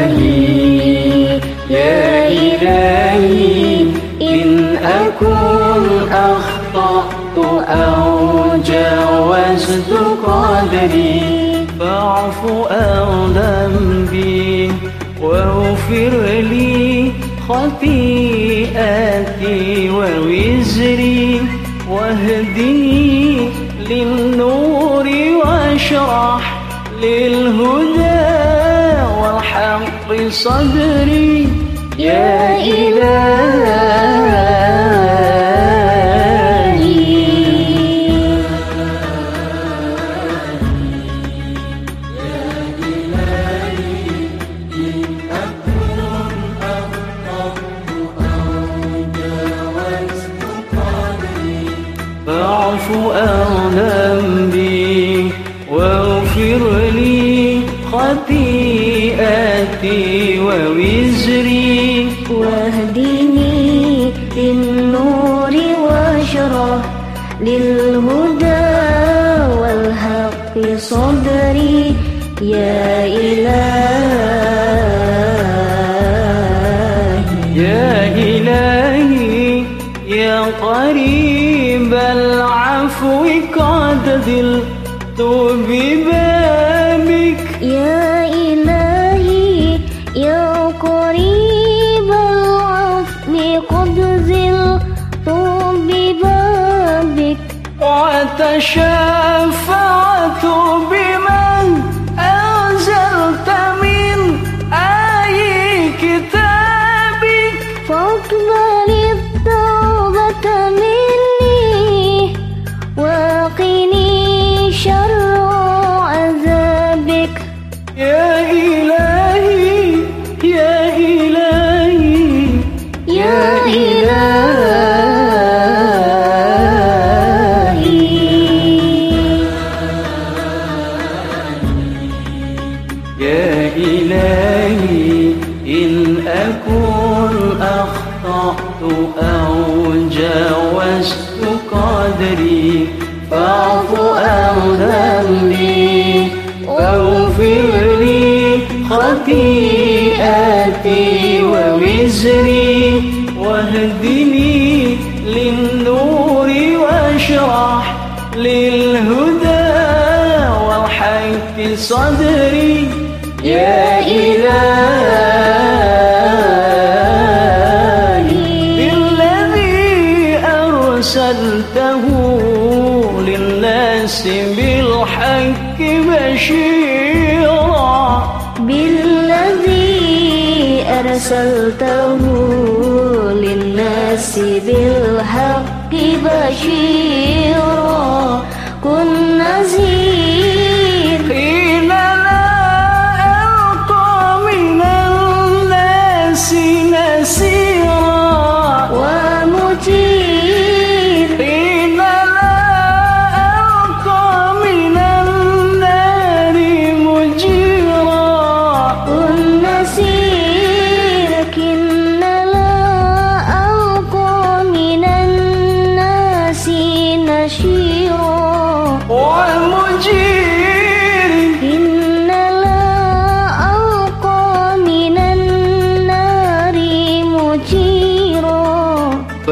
إلهي يا إلهي إن أكن أخطأت أو جاوزت قدري فاعف عن ذنبي وأغفر لي خطيئتي ووزري واهدني للنور واشرح للهدى والحق صدري يا إلهي. فاعف ذنبي واغفر لي خطيئتي ووزري. واهدني للنور واشرح للهدى والحق صدري. يا إلهي. يا إلهي يا قريب العفو قد ببابك يا إلهي يا قريب العفو قد زلت ببابك وتشفعت إلهي يا إلهي إن أكن أخطأت أو جاوزت قدري فاعف عن ذنبي. واهدني للنور واشرح للهدى والحق صدري. يا إلهي بالذي أرسلته للناس بالحق بشيرا. بالذي أرسلته للناس بالحق بشيرا. كن نذير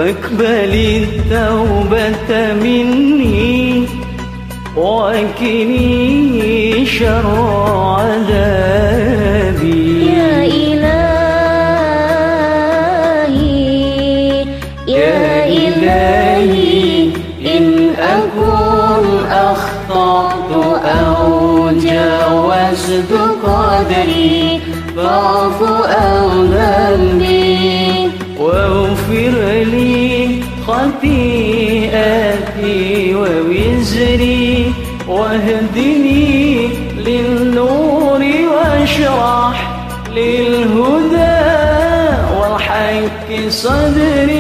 فاقبل التوبة مني وكني شر عذابي. يا إلهي يا إلهي إن أكن أخطأت أو جاوزت قدري فاعف لي خطيئتي ووزري واهدني للنور واشرح للهدى والحق صدري.